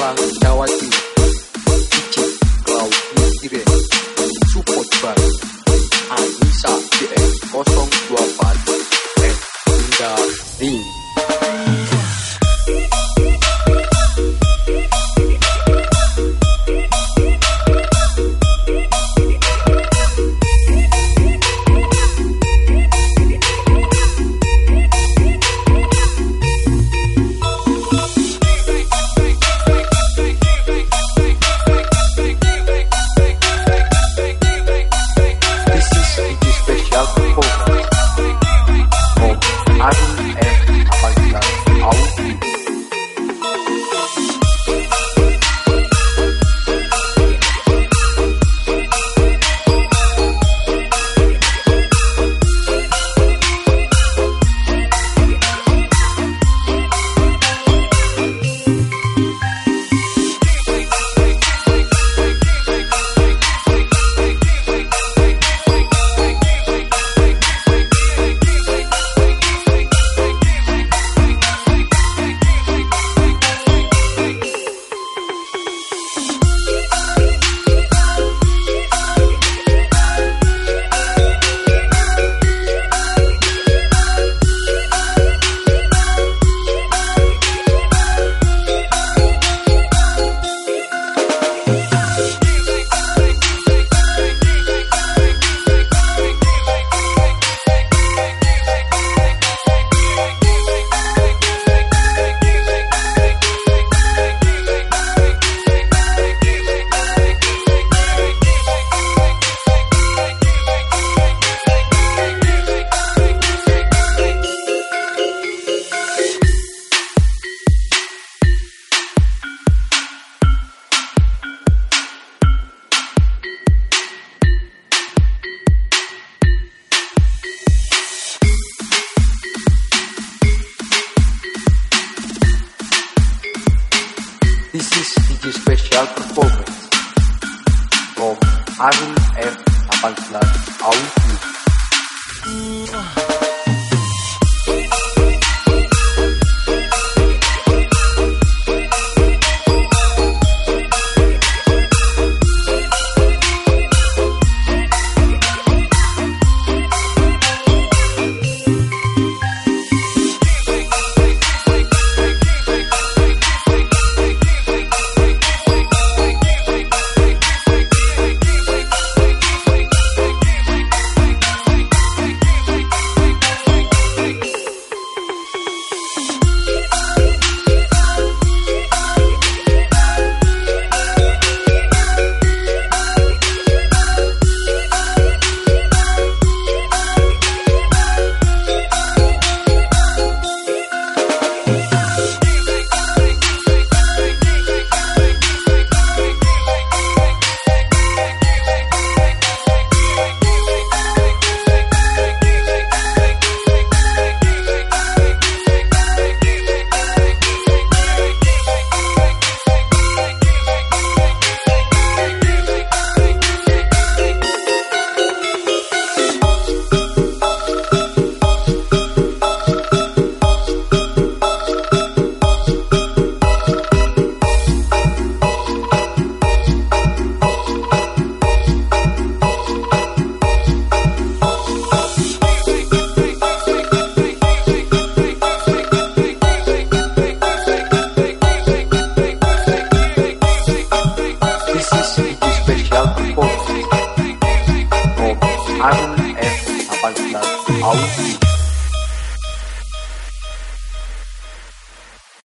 ela o aqui. This is DJ Special Performance from Arun F. Apabila Audio Performance from Arun F. Apabila Audio